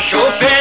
chauffé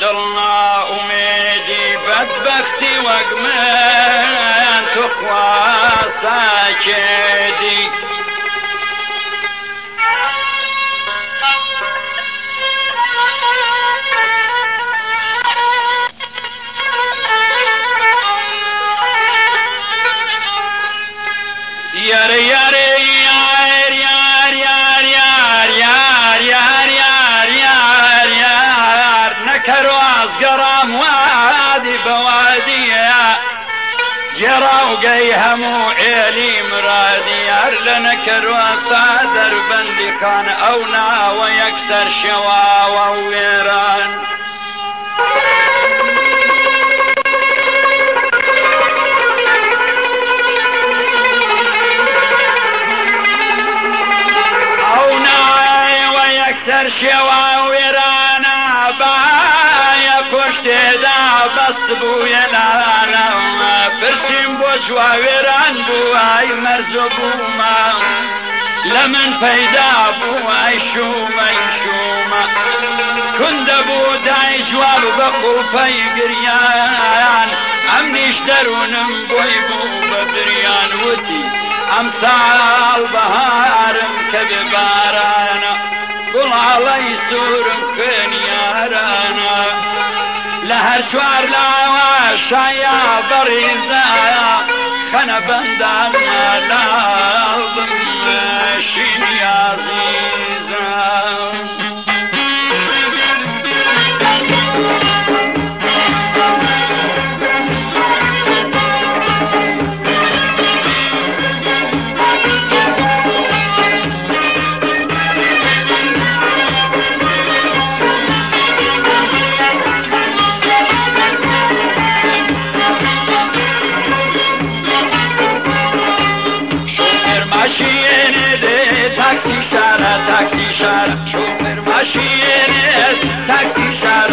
عبد الله وميدي بدبختي وقمي جراو گەی هەموو ار مرادیار لە نەکەڕاستە بندی خان أو ناوە یەکسەر شێواوە وێران. سەر شێوا وێرانە پشت دا بست بوی لانەوە پرسیم بۆ جواوێران بوو ئای مەرزۆ بوومە لە من پەیدا بوو ئای شومەی شومە کوندە بوو دای جواب بە قوپەی گریان. ئەم نیش دەروونم بۆی بوو بە بریان وتی ئەم ساڵ بەهارم کە بێ بارانە گوڵاڵی سوورم خوێن یاران چوار لاوە شایە بەڕێزایە خەنە بەندان لاڵم شینیازیزە taksi şar, şoför maşinel taksi şar.